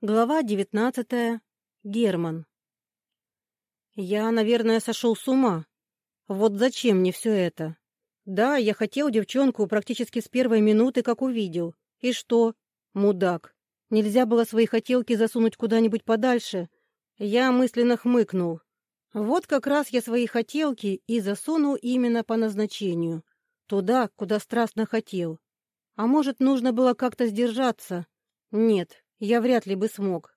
Глава девятнадцатая. Герман. Я, наверное, сошел с ума. Вот зачем мне все это? Да, я хотел девчонку практически с первой минуты, как увидел. И что? Мудак. Нельзя было свои хотелки засунуть куда-нибудь подальше. Я мысленно хмыкнул. Вот как раз я свои хотелки и засунул именно по назначению. Туда, куда страстно хотел. А может, нужно было как-то сдержаться? Нет, я вряд ли бы смог.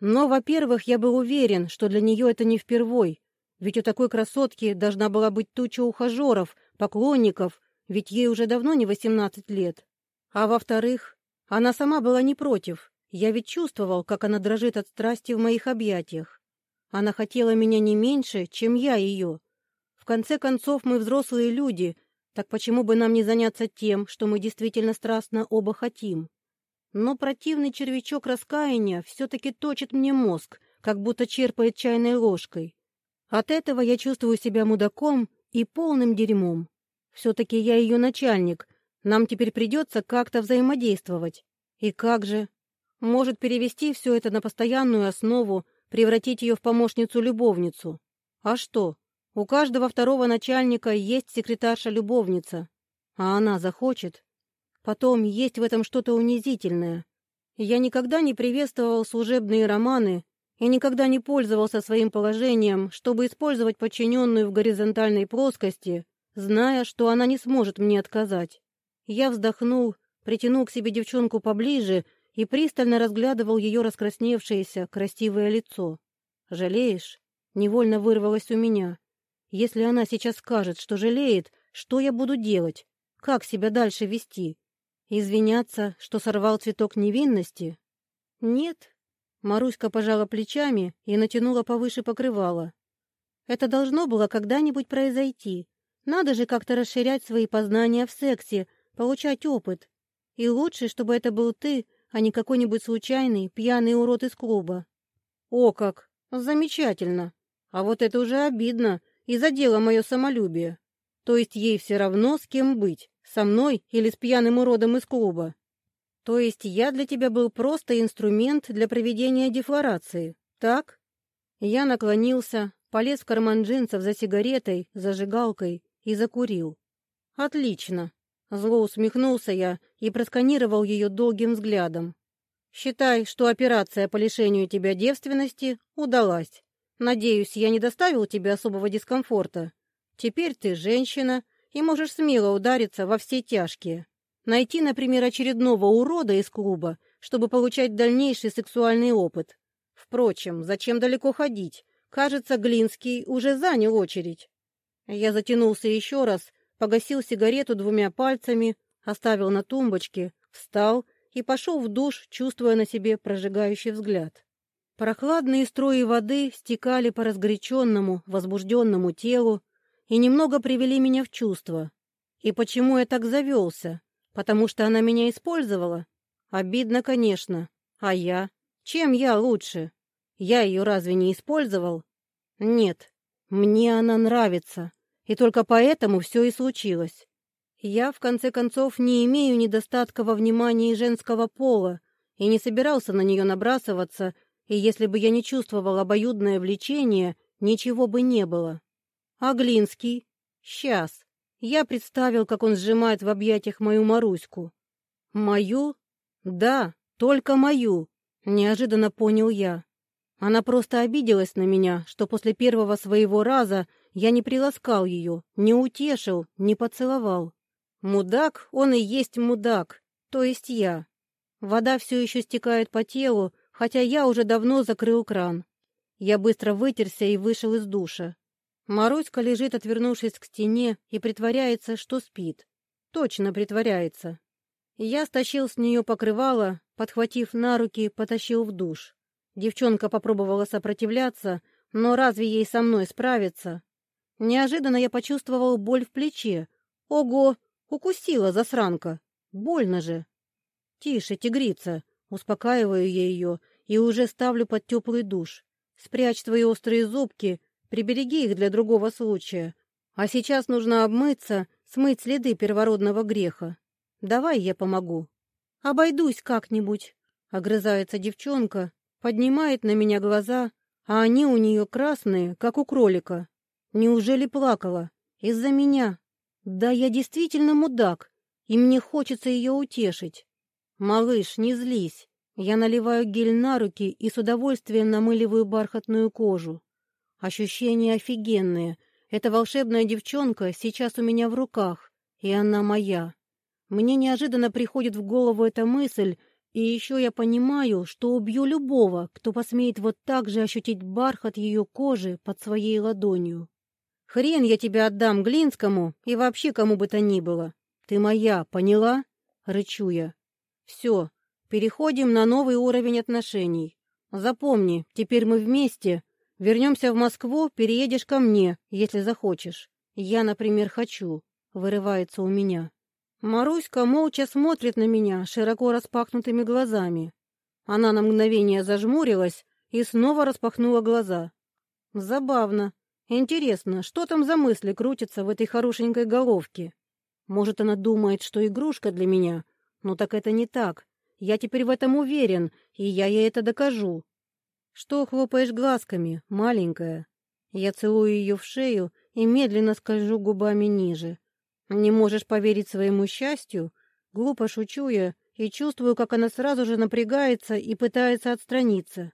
Но, во-первых, я был уверен, что для нее это не впервой, ведь у такой красотки должна была быть туча ухажеров, поклонников, ведь ей уже давно не восемнадцать лет. А во-вторых, она сама была не против, я ведь чувствовал, как она дрожит от страсти в моих объятиях. Она хотела меня не меньше, чем я ее. В конце концов, мы взрослые люди, так почему бы нам не заняться тем, что мы действительно страстно оба хотим? Но противный червячок раскаяния все-таки точит мне мозг, как будто черпает чайной ложкой. От этого я чувствую себя мудаком и полным дерьмом. Все-таки я ее начальник, нам теперь придется как-то взаимодействовать. И как же? Может перевести все это на постоянную основу, превратить ее в помощницу-любовницу. А что? У каждого второго начальника есть секретарша-любовница. А она захочет, Потом есть в этом что-то унизительное. Я никогда не приветствовал служебные романы и никогда не пользовался своим положением, чтобы использовать подчиненную в горизонтальной плоскости, зная, что она не сможет мне отказать. Я вздохнул, притянул к себе девчонку поближе и пристально разглядывал ее раскрасневшееся, красивое лицо. «Жалеешь?» — невольно вырвалось у меня. «Если она сейчас скажет, что жалеет, что я буду делать? Как себя дальше вести?» Извиняться, что сорвал цветок невинности? Нет. Маруська пожала плечами и натянула повыше покрывало. Это должно было когда-нибудь произойти. Надо же как-то расширять свои познания в сексе, получать опыт. И лучше, чтобы это был ты, а не какой-нибудь случайный пьяный урод из клуба. О как! Замечательно! А вот это уже обидно и задело мое самолюбие. То есть ей все равно, с кем быть. Со мной или с пьяным уродом из клуба? То есть я для тебя был просто инструмент для проведения дефлорации, так? Я наклонился, полез в карман джинсов за сигаретой, зажигалкой и закурил. Отлично. Зло усмехнулся я и просканировал ее долгим взглядом. Считай, что операция по лишению тебя девственности удалась. Надеюсь, я не доставил тебе особого дискомфорта. Теперь ты женщина, и можешь смело удариться во все тяжкие. Найти, например, очередного урода из клуба, чтобы получать дальнейший сексуальный опыт. Впрочем, зачем далеко ходить? Кажется, Глинский уже занял очередь. Я затянулся еще раз, погасил сигарету двумя пальцами, оставил на тумбочке, встал и пошел в душ, чувствуя на себе прожигающий взгляд. Прохладные струи воды стекали по разгоряченному, возбужденному телу, и немного привели меня в чувство. И почему я так завелся? Потому что она меня использовала? Обидно, конечно. А я? Чем я лучше? Я ее разве не использовал? Нет, мне она нравится. И только поэтому все и случилось. Я, в конце концов, не имею недостатка во внимании женского пола и не собирался на нее набрасываться, и если бы я не чувствовал обоюдное влечение, ничего бы не было. А Глинский? Сейчас. Я представил, как он сжимает в объятиях мою Маруську. Мою? Да, только мою. Неожиданно понял я. Она просто обиделась на меня, что после первого своего раза я не приласкал ее, не утешил, не поцеловал. Мудак, он и есть мудак, то есть я. Вода все еще стекает по телу, хотя я уже давно закрыл кран. Я быстро вытерся и вышел из душа. Маруська лежит, отвернувшись к стене, и притворяется, что спит. Точно притворяется. Я стащил с нее покрывало, подхватив на руки, потащил в душ. Девчонка попробовала сопротивляться, но разве ей со мной справиться? Неожиданно я почувствовал боль в плече. Ого, укусила засранка. Больно же. Тише, тигрица. Успокаиваю я ее и уже ставлю под теплый душ. Спрячь твои острые зубки, Прибереги их для другого случая. А сейчас нужно обмыться, смыть следы первородного греха. Давай я помогу. Обойдусь как-нибудь. Огрызается девчонка, поднимает на меня глаза, а они у нее красные, как у кролика. Неужели плакала? Из-за меня? Да я действительно мудак, и мне хочется ее утешить. Малыш, не злись. Я наливаю гель на руки и с удовольствием намыливаю бархатную кожу. Ощущения офигенные. Эта волшебная девчонка сейчас у меня в руках, и она моя. Мне неожиданно приходит в голову эта мысль, и еще я понимаю, что убью любого, кто посмеет вот так же ощутить бархат ее кожи под своей ладонью. Хрен я тебя отдам Глинскому и вообще кому бы то ни было. Ты моя, поняла? Рычу я. Все, переходим на новый уровень отношений. Запомни, теперь мы вместе. Вернемся в Москву, переедешь ко мне, если захочешь. Я, например, хочу. Вырывается у меня. Маруська молча смотрит на меня широко распахнутыми глазами. Она на мгновение зажмурилась и снова распахнула глаза. Забавно. Интересно, что там за мысли крутятся в этой хорошенькой головке? Может, она думает, что игрушка для меня? Ну так это не так. Я теперь в этом уверен, и я ей это докажу. Что хлопаешь глазками, маленькая? Я целую ее в шею и медленно скольжу губами ниже. Не можешь поверить своему счастью? Глупо шучу я и чувствую, как она сразу же напрягается и пытается отстраниться.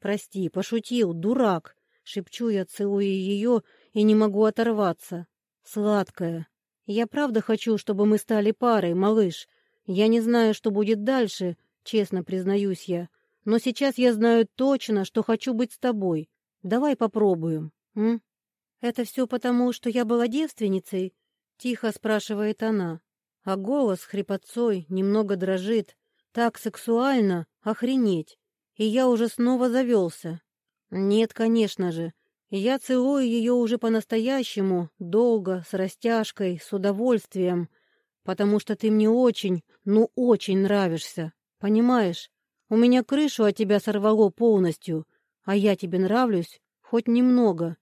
Прости, пошутил, дурак. Шепчу я, целуя ее, и не могу оторваться. Сладкая. Я правда хочу, чтобы мы стали парой, малыш. Я не знаю, что будет дальше, честно признаюсь я. Но сейчас я знаю точно, что хочу быть с тобой. Давай попробуем, м? Это все потому, что я была девственницей, — тихо спрашивает она, а голос хрипотцой немного дрожит. Так сексуально, охренеть. И я уже снова завелся. Нет, конечно же. Я целую ее уже по-настоящему, долго, с растяжкой, с удовольствием, потому что ты мне очень, ну очень нравишься. Понимаешь? У меня крышу от тебя сорвало полностью, а я тебе нравлюсь хоть немного.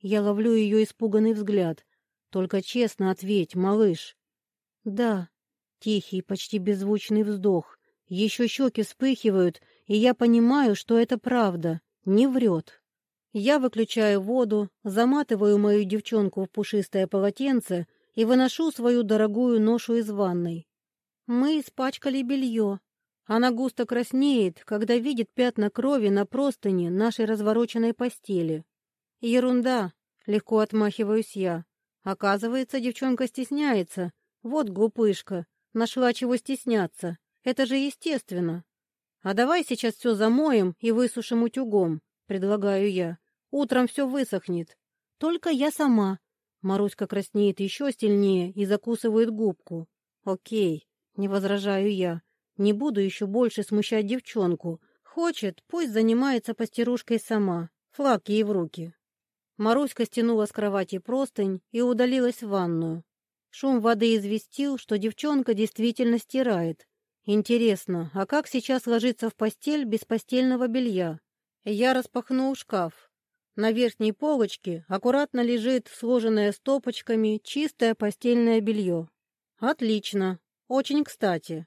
Я ловлю ее испуганный взгляд. Только честно ответь, малыш. Да. Тихий, почти беззвучный вздох. Еще щеки вспыхивают, и я понимаю, что это правда. Не врет. Я выключаю воду, заматываю мою девчонку в пушистое полотенце и выношу свою дорогую ношу из ванной. Мы испачкали белье. Она густо краснеет, когда видит пятна крови на простыне нашей развороченной постели. Ерунда, легко отмахиваюсь я. Оказывается, девчонка стесняется. Вот глупышка. Нашла чего стесняться. Это же естественно. А давай сейчас все замоем и высушим утюгом, предлагаю я. Утром все высохнет. Только я сама. Маруська краснеет еще сильнее и закусывает губку. Окей, не возражаю я. Не буду еще больше смущать девчонку. Хочет, пусть занимается постирушкой сама. Флаг ей в руки. Маруська стянула с кровати простынь и удалилась в ванную. Шум воды известил, что девчонка действительно стирает. Интересно, а как сейчас ложиться в постель без постельного белья? Я распахнул шкаф. На верхней полочке аккуратно лежит сложенное стопочками чистое постельное белье. Отлично, очень кстати.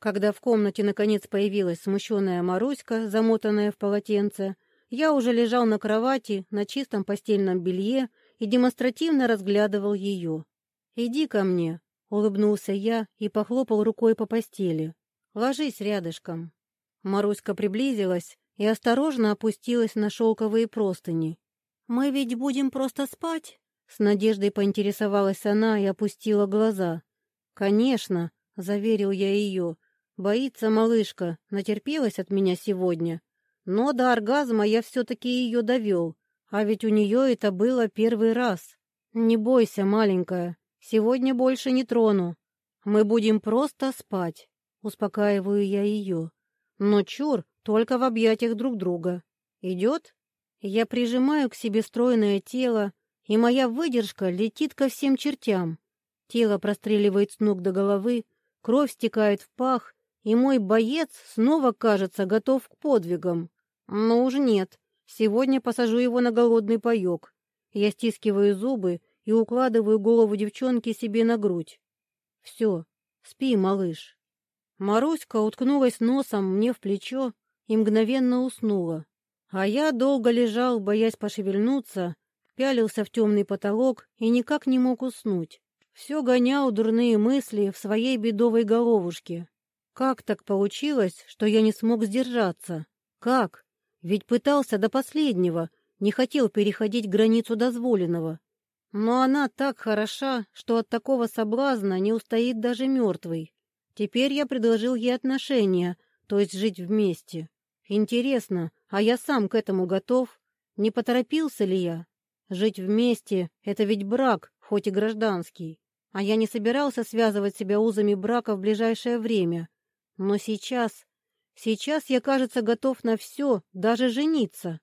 Когда в комнате наконец появилась смущенная Маруська, замотанная в полотенце, я уже лежал на кровати на чистом постельном белье и демонстративно разглядывал ее. «Иди ко мне», — улыбнулся я и похлопал рукой по постели. «Ложись рядышком». Маруська приблизилась и осторожно опустилась на шелковые простыни. «Мы ведь будем просто спать?» С надеждой поинтересовалась она и опустила глаза. «Конечно», — заверил я ее. «Боится малышка, натерпелась от меня сегодня. Но до оргазма я все-таки ее довел, а ведь у нее это было первый раз. Не бойся, маленькая, сегодня больше не трону. Мы будем просто спать, успокаиваю я ее. Но чур, только в объятиях друг друга. Идет? Я прижимаю к себе стройное тело, и моя выдержка летит ко всем чертям. Тело простреливает с ног до головы, кровь стекает в пах, и мой боец снова, кажется, готов к подвигам. Но уж нет, сегодня посажу его на голодный паёк. Я стискиваю зубы и укладываю голову девчонки себе на грудь. Все, спи, малыш. Маруська уткнулась носом мне в плечо и мгновенно уснула. А я долго лежал, боясь пошевельнуться, пялился в темный потолок и никак не мог уснуть. Все гонял дурные мысли в своей бедовой головушке. Как так получилось, что я не смог сдержаться? Как? Ведь пытался до последнего, не хотел переходить границу дозволенного. Но она так хороша, что от такого соблазна не устоит даже мертвый. Теперь я предложил ей отношения, то есть жить вместе. Интересно, а я сам к этому готов? Не поторопился ли я? Жить вместе — это ведь брак, хоть и гражданский. А я не собирался связывать себя узами брака в ближайшее время. Но сейчас... Сейчас я, кажется, готов на все, даже жениться.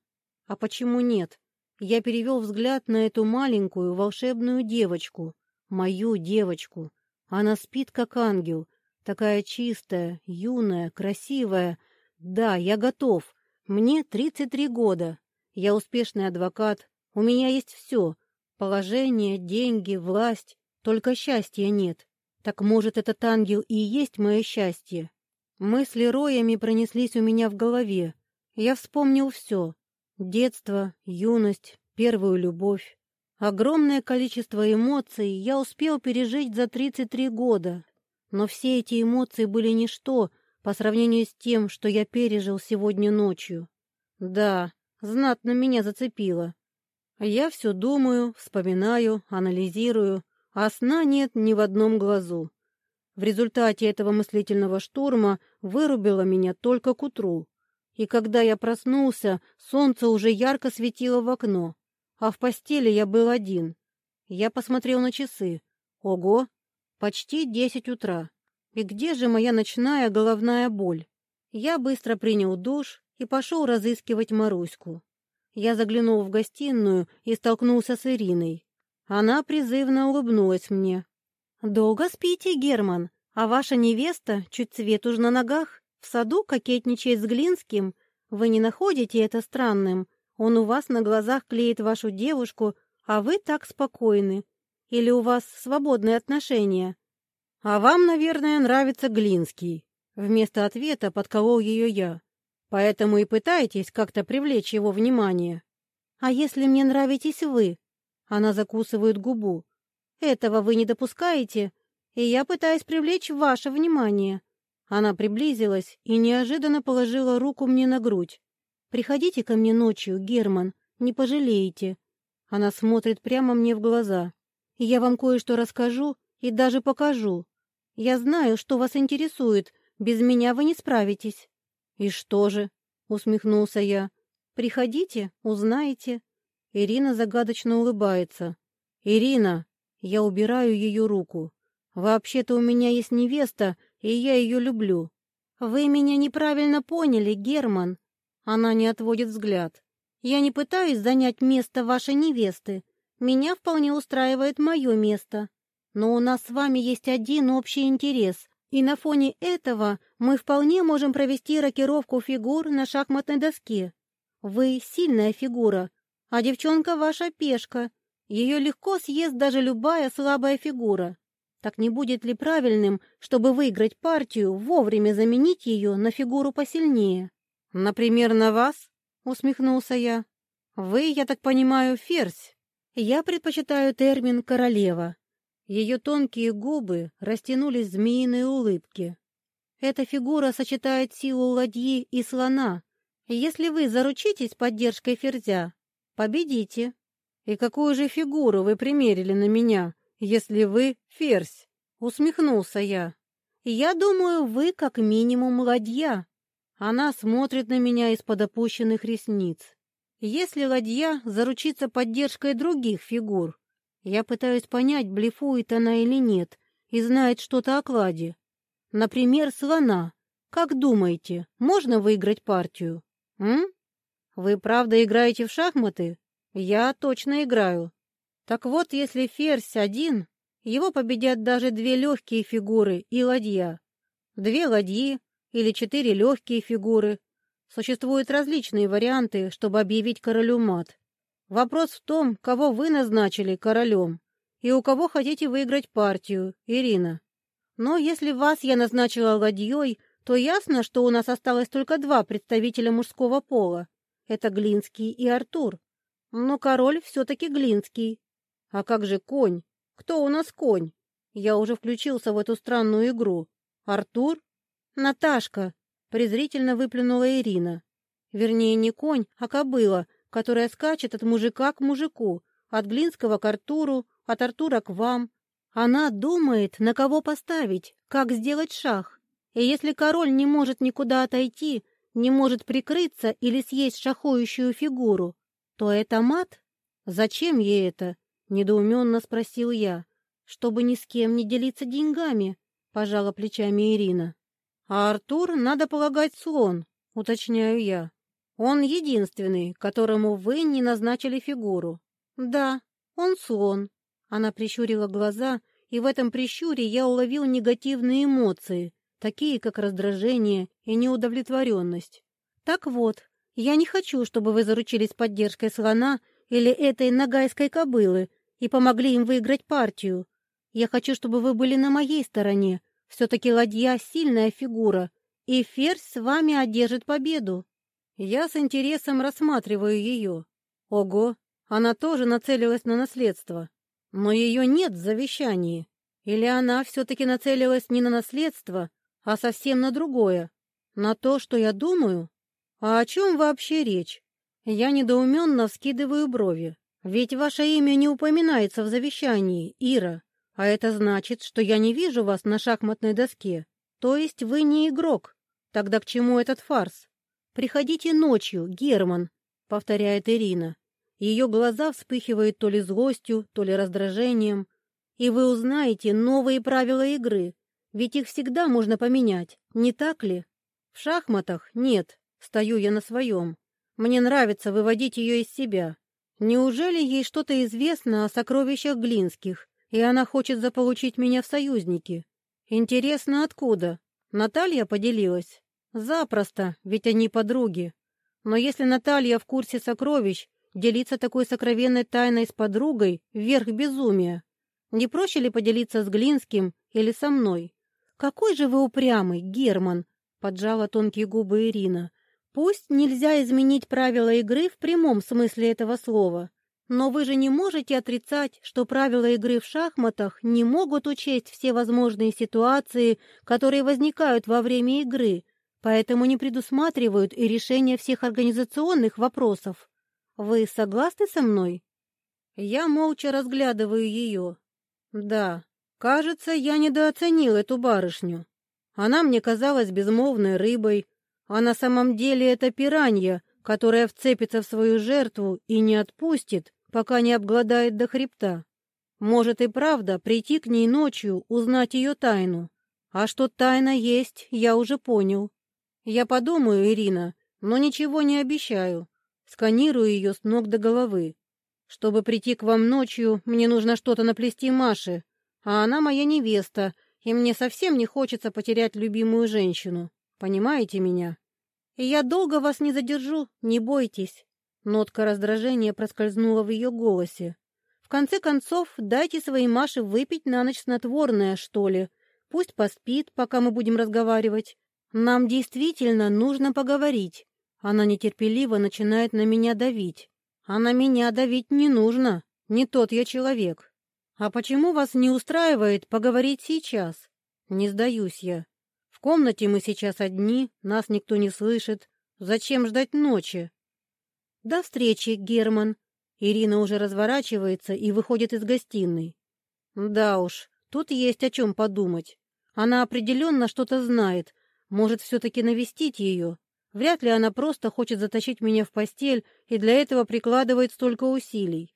А почему нет? Я перевел взгляд на эту маленькую волшебную девочку. Мою девочку. Она спит, как ангел. Такая чистая, юная, красивая. Да, я готов. Мне 33 года. Я успешный адвокат. У меня есть все. Положение, деньги, власть. Только счастья нет. Так может, этот ангел и есть мое счастье? Мысли роями пронеслись у меня в голове. Я вспомнил все. Детство, юность, первую любовь. Огромное количество эмоций я успел пережить за 33 года. Но все эти эмоции были ничто по сравнению с тем, что я пережил сегодня ночью. Да, знатно меня зацепило. Я все думаю, вспоминаю, анализирую, а сна нет ни в одном глазу. В результате этого мыслительного штурма вырубило меня только к утру. И когда я проснулся, солнце уже ярко светило в окно, а в постели я был один. Я посмотрел на часы. Ого, почти десять утра. И где же моя ночная головная боль? Я быстро принял душ и пошел разыскивать Маруську. Я заглянул в гостиную и столкнулся с Ириной. Она призывно улыбнулась мне. «Долго спите, Герман? А ваша невеста чуть цвет уж на ногах, в саду кокетничает с Глинским. Вы не находите это странным? Он у вас на глазах клеит вашу девушку, а вы так спокойны. Или у вас свободные отношения?» «А вам, наверное, нравится Глинский», — вместо ответа подколол ее я. «Поэтому и пытаетесь как-то привлечь его внимание». «А если мне нравитесь вы?» Она закусывает губу. «Этого вы не допускаете, и я пытаюсь привлечь ваше внимание». Она приблизилась и неожиданно положила руку мне на грудь. «Приходите ко мне ночью, Герман, не пожалеете». Она смотрит прямо мне в глаза. «Я вам кое-что расскажу и даже покажу. Я знаю, что вас интересует, без меня вы не справитесь». «И что же?» — усмехнулся я. «Приходите, узнаете». Ирина загадочно улыбается. «Ирина!» Я убираю ее руку. «Вообще-то у меня есть невеста, и я ее люблю». «Вы меня неправильно поняли, Герман». Она не отводит взгляд. «Я не пытаюсь занять место вашей невесты. Меня вполне устраивает мое место. Но у нас с вами есть один общий интерес, и на фоне этого мы вполне можем провести рокировку фигур на шахматной доске. Вы сильная фигура, а девчонка ваша пешка. Ее легко съест даже любая слабая фигура. Так не будет ли правильным, чтобы выиграть партию, вовремя заменить ее на фигуру посильнее? Например, на вас? Усмехнулся я. Вы, я так понимаю, ферзь. Я предпочитаю термин «королева». Ее тонкие губы растянулись в змеиной улыбке. Эта фигура сочетает силу ладьи и слона. Если вы заручитесь поддержкой ферзя, победите. И какую же фигуру вы примерили на меня, если вы ферзь? Усмехнулся я. Я думаю, вы как минимум ладья. Она смотрит на меня из-под опущенных ресниц. Если ладья заручится поддержкой других фигур, я пытаюсь понять, блефует она или нет, и знает что-то о кладе. Например, слона. Как думаете, можно выиграть партию? М? Вы правда играете в шахматы? Я точно играю. Так вот, если ферзь один, его победят даже две легкие фигуры и ладья. Две ладьи или четыре легкие фигуры. Существуют различные варианты, чтобы объявить королю мат. Вопрос в том, кого вы назначили королем и у кого хотите выиграть партию, Ирина. Но если вас я назначила ладьей, то ясно, что у нас осталось только два представителя мужского пола. Это Глинский и Артур. Но король все-таки Глинский. А как же конь? Кто у нас конь? Я уже включился в эту странную игру. Артур? Наташка, презрительно выплюнула Ирина. Вернее, не конь, а кобыла, которая скачет от мужика к мужику, от Глинского к Артуру, от Артура к вам. Она думает, на кого поставить, как сделать шах. И если король не может никуда отойти, не может прикрыться или съесть шахующую фигуру, то это мат? Зачем ей это? Недоуменно спросил я. Чтобы ни с кем не делиться деньгами, пожала плечами Ирина. А Артур, надо полагать, слон, уточняю я. Он единственный, которому вы не назначили фигуру. Да, он слон. Она прищурила глаза, и в этом прищуре я уловил негативные эмоции, такие как раздражение и неудовлетворенность. Так вот, я не хочу, чтобы вы заручились поддержкой слона или этой нагайской кобылы и помогли им выиграть партию. Я хочу, чтобы вы были на моей стороне. Все-таки ладья — сильная фигура, и ферзь с вами одержит победу. Я с интересом рассматриваю ее. Ого, она тоже нацелилась на наследство. Но ее нет в завещании. Или она все-таки нацелилась не на наследство, а совсем на другое. На то, что я думаю? А о чем вообще речь? Я недоуменно вскидываю брови. Ведь ваше имя не упоминается в завещании, Ира. А это значит, что я не вижу вас на шахматной доске. То есть вы не игрок. Тогда к чему этот фарс? Приходите ночью, Герман, повторяет Ирина. Ее глаза вспыхивают то ли злостью, то ли раздражением. И вы узнаете новые правила игры, ведь их всегда можно поменять, не так ли? В шахматах нет, стою я на своем. Мне нравится выводить ее из себя. Неужели ей что-то известно о сокровищах Глинских, и она хочет заполучить меня в союзники? Интересно, откуда? Наталья поделилась? Запросто, ведь они подруги. Но если Наталья в курсе сокровищ, Делиться такой сокровенной тайной с подругой — вверх безумия. Не проще ли поделиться с Глинским или со мной? «Какой же вы упрямый, Герман!» — поджала тонкие губы Ирина. «Пусть нельзя изменить правила игры в прямом смысле этого слова, но вы же не можете отрицать, что правила игры в шахматах не могут учесть все возможные ситуации, которые возникают во время игры, поэтому не предусматривают и решение всех организационных вопросов. Вы согласны со мной? Я молча разглядываю ее. Да, кажется, я недооценил эту барышню. Она мне казалась безмолвной рыбой, а на самом деле это пиранья, которая вцепится в свою жертву и не отпустит, пока не обгладает до хребта. Может и правда прийти к ней ночью, узнать ее тайну. А что тайна есть, я уже понял. Я подумаю, Ирина, но ничего не обещаю. Сканирую ее с ног до головы. Чтобы прийти к вам ночью, мне нужно что-то наплести Маше, а она моя невеста, и мне совсем не хочется потерять любимую женщину. Понимаете меня? Я долго вас не задержу, не бойтесь. Нотка раздражения проскользнула в ее голосе. В конце концов, дайте своей Маше выпить на ночь снотворное, что ли. Пусть поспит, пока мы будем разговаривать. Нам действительно нужно поговорить. Она нетерпеливо начинает на меня давить. А на меня давить не нужно. Не тот я человек. А почему вас не устраивает поговорить сейчас? Не сдаюсь я. В комнате мы сейчас одни, нас никто не слышит. Зачем ждать ночи? До встречи, Герман. Ирина уже разворачивается и выходит из гостиной. Да уж, тут есть о чем подумать. Она определенно что-то знает. Может, все-таки навестить ее? Вряд ли она просто хочет затащить меня в постель и для этого прикладывает столько усилий.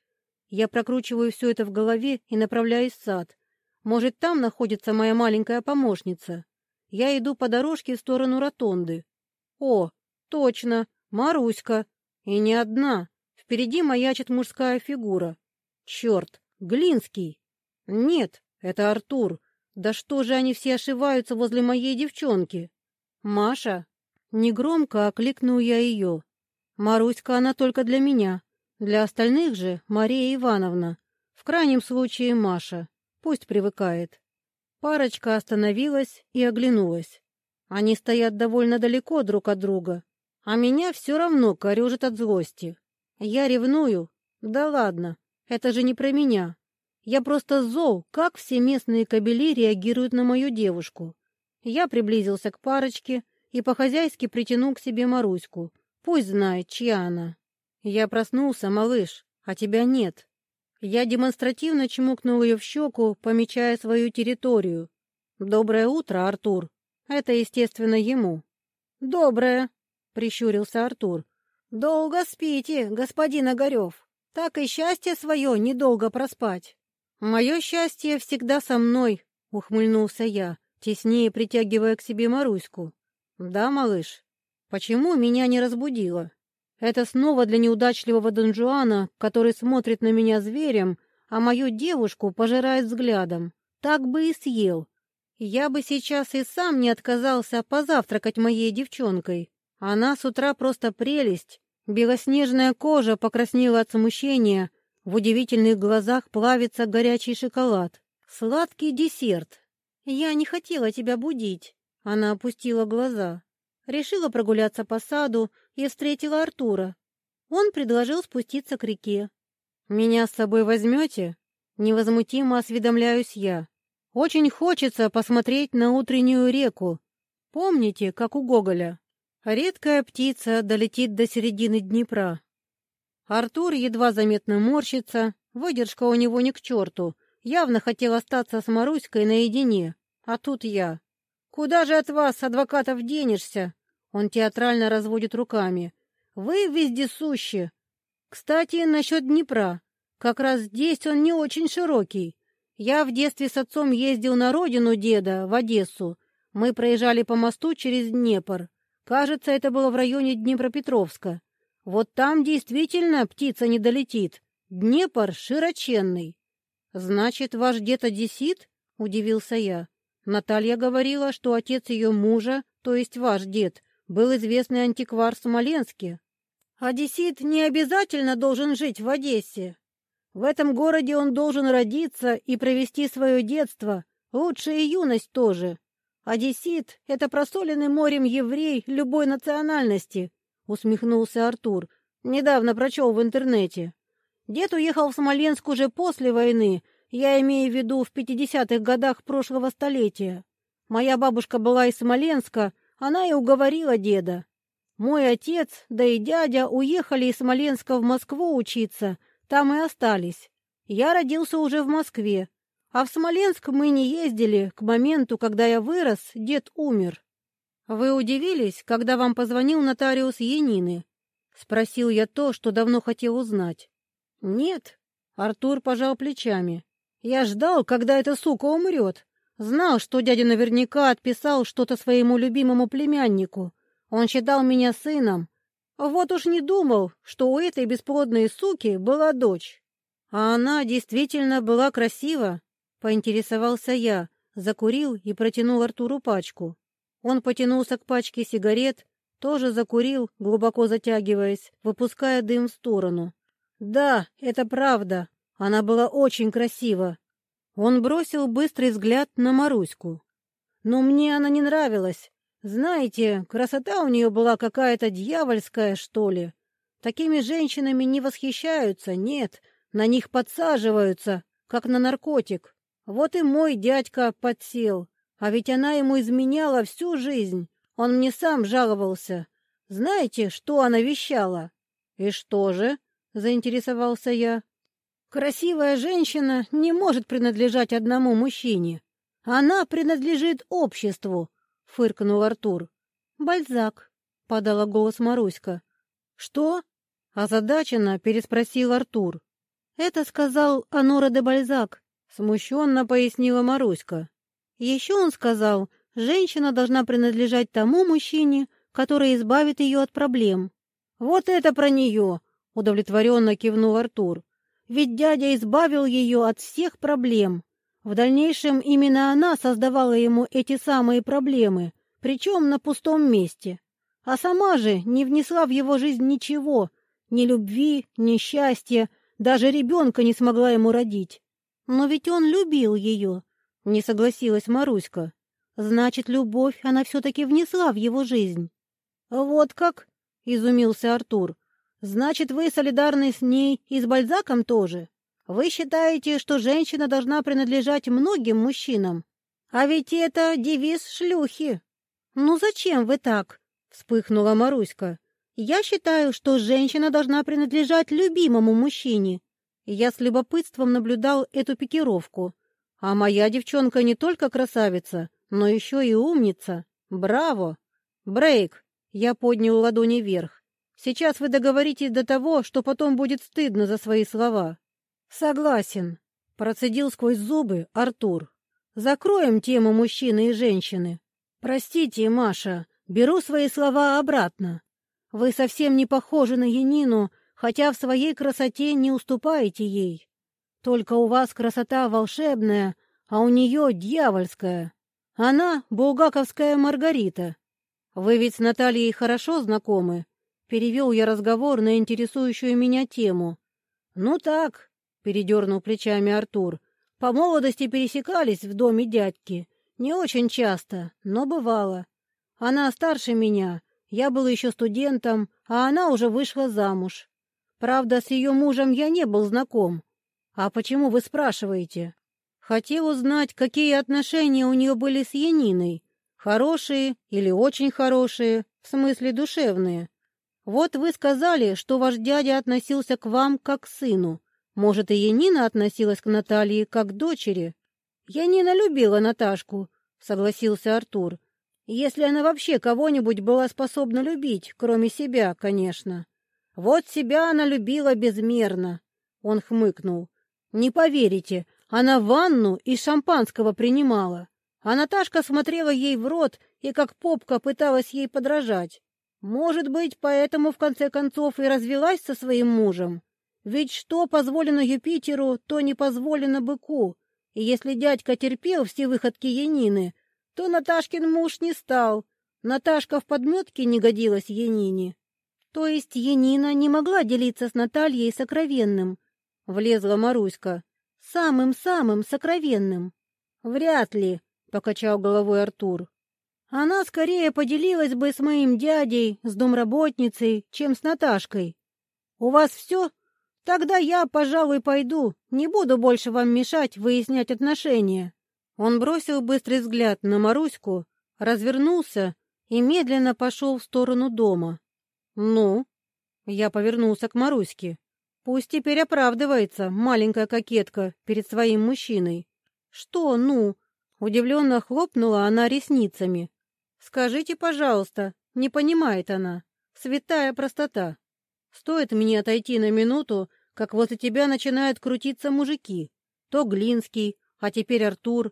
Я прокручиваю все это в голове и направляюсь в сад. Может, там находится моя маленькая помощница. Я иду по дорожке в сторону ротонды. О, точно, Маруська. И не одна. Впереди маячит мужская фигура. Черт, Глинский. Нет, это Артур. Да что же они все ошиваются возле моей девчонки? Маша, Негромко окликнул я ее. Маруська она только для меня. Для остальных же Мария Ивановна. В крайнем случае Маша. Пусть привыкает. Парочка остановилась и оглянулась. Они стоят довольно далеко друг от друга, а меня все равно корежит от злости. Я ревную? Да ладно, это же не про меня. Я просто зол, как все местные кобели реагируют на мою девушку. Я приблизился к парочке и по-хозяйски притянул к себе Маруську. Пусть знает, чья она. Я проснулся, малыш, а тебя нет. Я демонстративно чмокнул ее в щеку, помечая свою территорию. «Доброе утро, Артур!» Это, естественно, ему. «Доброе!» — прищурился Артур. «Долго спите, господин Огарев. Так и счастье свое недолго проспать». «Мое счастье всегда со мной», — ухмыльнулся я, теснее притягивая к себе Маруську. «Да, малыш? Почему меня не разбудило?» Это снова для неудачливого Дон Жуана, который смотрит на меня зверем, а мою девушку пожирает взглядом. Так бы и съел. Я бы сейчас и сам не отказался позавтракать моей девчонкой. Она с утра просто прелесть. Белоснежная кожа покраснела от смущения, в удивительных глазах плавится горячий шоколад. Сладкий десерт. Я не хотела тебя будить. Она опустила глаза. Решила прогуляться по саду и встретила Артура. Он предложил спуститься к реке. «Меня с собой возьмете?» Невозмутимо осведомляюсь я. «Очень хочется посмотреть на утреннюю реку. Помните, как у Гоголя? Редкая птица долетит до середины Днепра». Артур едва заметно морщится, выдержка у него не к черту. Явно хотел остаться с Маруськой наедине, а тут я. «Куда же от вас, адвокатов, денешься?» Он театрально разводит руками. «Вы вездесущи. Кстати, насчет Днепра. Как раз здесь он не очень широкий. Я в детстве с отцом ездил на родину деда, в Одессу. Мы проезжали по мосту через Днепр. Кажется, это было в районе Днепропетровска. Вот там действительно птица не долетит. Днепр широченный. Значит, ваш дед одессит? Удивился я. Наталья говорила, что отец ее мужа, то есть ваш дед, был известный антиквар в Смоленске. Одессит не обязательно должен жить в Одессе. В этом городе он должен родиться и провести свое детство, лучше и юность тоже. Одессит — это просоленный морем еврей любой национальности, — усмехнулся Артур. Недавно прочел в интернете. Дед уехал в Смоленск уже после войны, я имею в виду в 50-х годах прошлого столетия. Моя бабушка была из Смоленска, она и уговорила деда. Мой отец, да и дядя уехали из Смоленска в Москву учиться, там и остались. Я родился уже в Москве, а в Смоленск мы не ездили, к моменту, когда я вырос, дед умер. Вы удивились, когда вам позвонил нотариус Янины? Спросил я то, что давно хотел узнать. Нет, Артур пожал плечами. Я ждал, когда эта сука умрет. Знал, что дядя наверняка отписал что-то своему любимому племяннику. Он считал меня сыном. Вот уж не думал, что у этой бесплодной суки была дочь. А она действительно была красива, поинтересовался я, закурил и протянул Артуру пачку. Он потянулся к пачке сигарет, тоже закурил, глубоко затягиваясь, выпуская дым в сторону. Да, это правда. Она была очень красива. Он бросил быстрый взгляд на Маруську. Но мне она не нравилась. Знаете, красота у нее была какая-то дьявольская, что ли. Такими женщинами не восхищаются, нет, на них подсаживаются, как на наркотик. Вот и мой дядька подсел, а ведь она ему изменяла всю жизнь. Он мне сам жаловался. Знаете, что она вещала? И что же? — заинтересовался я. Красивая женщина не может принадлежать одному мужчине. Она принадлежит обществу, — фыркнул Артур. Бальзак, — подала голос Маруська. Что? Озадаченно переспросил Артур. Это сказал Анора де Бальзак, смущенно пояснила Маруська. Еще он сказал, женщина должна принадлежать тому мужчине, который избавит ее от проблем. Вот это про нее, — удовлетворенно кивнул Артур. Ведь дядя избавил ее от всех проблем. В дальнейшем именно она создавала ему эти самые проблемы, причем на пустом месте. А сама же не внесла в его жизнь ничего, ни любви, ни счастья, даже ребенка не смогла ему родить. Но ведь он любил ее. Не согласилась Маруська. Значит, любовь она все-таки внесла в его жизнь. Вот как? Изумился Артур. Значит, вы солидарны с ней и с Бальзаком тоже? Вы считаете, что женщина должна принадлежать многим мужчинам? А ведь это девиз шлюхи. Ну зачем вы так? Вспыхнула Маруська. Я считаю, что женщина должна принадлежать любимому мужчине. Я с любопытством наблюдал эту пикировку. А моя девчонка не только красавица, но еще и умница. Браво! Брейк! Я поднял ладони вверх. Сейчас вы договоритесь до того, что потом будет стыдно за свои слова. Согласен. Процедил сквозь зубы Артур. Закроем тему мужчины и женщины. Простите, Маша, беру свои слова обратно. Вы совсем не похожи на Янину, хотя в своей красоте не уступаете ей. Только у вас красота волшебная, а у нее дьявольская. Она — булгаковская Маргарита. Вы ведь с Натальей хорошо знакомы? Перевел я разговор на интересующую меня тему. Ну так, — передернул плечами Артур, — по молодости пересекались в доме дядьки. Не очень часто, но бывало. Она старше меня, я был еще студентом, а она уже вышла замуж. Правда, с ее мужем я не был знаком, «А почему вы спрашиваете?» «Хотел узнать, какие отношения у нее были с Яниной. Хорошие или очень хорошие, в смысле душевные. Вот вы сказали, что ваш дядя относился к вам как к сыну. Может, и Янина относилась к Наталье как к дочери?» «Янина любила Наташку», — согласился Артур. «Если она вообще кого-нибудь была способна любить, кроме себя, конечно. Вот себя она любила безмерно». Он хмыкнул. Не поверите, она ванну из шампанского принимала, а Наташка смотрела ей в рот и как попка пыталась ей подражать. Может быть, поэтому в конце концов и развелась со своим мужем. Ведь что позволено Юпитеру, то не позволено быку. И если дядька терпел все выходки Янины, то Наташкин муж не стал. Наташка в подметке не годилась Янине. То есть Янина не могла делиться с Натальей сокровенным, — влезла Маруська. «Самым-самым сокровенным». «Вряд ли», — покачал головой Артур. «Она скорее поделилась бы с моим дядей, с домработницей, чем с Наташкой. У вас все? Тогда я, пожалуй, пойду, не буду больше вам мешать выяснять отношения». Он бросил быстрый взгляд на Маруську, развернулся и медленно пошел в сторону дома. «Ну?» Я повернулся к Маруське. Пусть теперь оправдывается маленькая кокетка перед своим мужчиной. Что, ну? Удивленно хлопнула она ресницами. Скажите, пожалуйста, не понимает она. Святая простота. Стоит мне отойти на минуту, как возле тебя начинают крутиться мужики. То Глинский, а теперь Артур.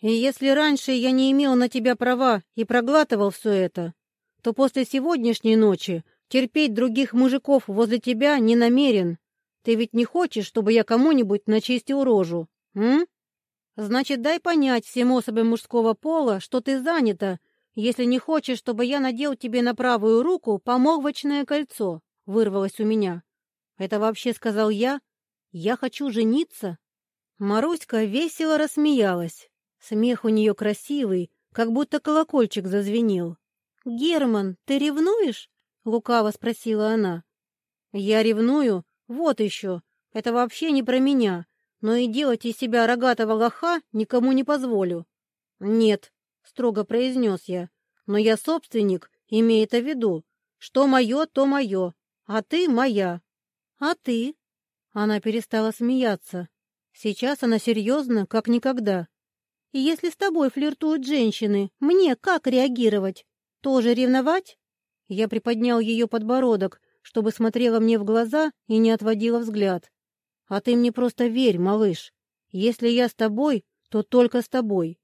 И если раньше я не имел на тебя права и проглатывал все это, то после сегодняшней ночи терпеть других мужиков возле тебя не намерен. Ты ведь не хочешь, чтобы я кому-нибудь начистил рожу, м? Значит, дай понять всем особям мужского пола, что ты занята, если не хочешь, чтобы я надел тебе на правую руку помолвочное кольцо, вырвалось у меня. Это вообще сказал я? Я хочу жениться? Маруська весело рассмеялась. Смех у нее красивый, как будто колокольчик зазвенел. «Герман, ты ревнуешь?» — лукаво спросила она. «Я ревную, вот еще, это вообще не про меня, но и делать из себя рогатого лоха никому не позволю. Нет, строго произнес я, но я собственник, имея это в виду. Что мое, то мое, а ты моя. А ты? Она перестала смеяться. Сейчас она серьезно, как никогда. И если с тобой флиртуют женщины, мне как реагировать? Тоже ревновать? Я приподнял ее подбородок, чтобы смотрела мне в глаза и не отводила взгляд. А ты мне просто верь, малыш. Если я с тобой, то только с тобой.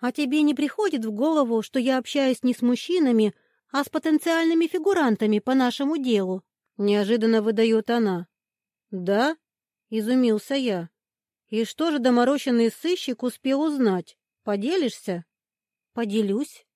А тебе не приходит в голову, что я общаюсь не с мужчинами, а с потенциальными фигурантами по нашему делу? Неожиданно выдает она. Да? Изумился я. И что же доморощенный сыщик успел узнать? Поделишься? Поделюсь.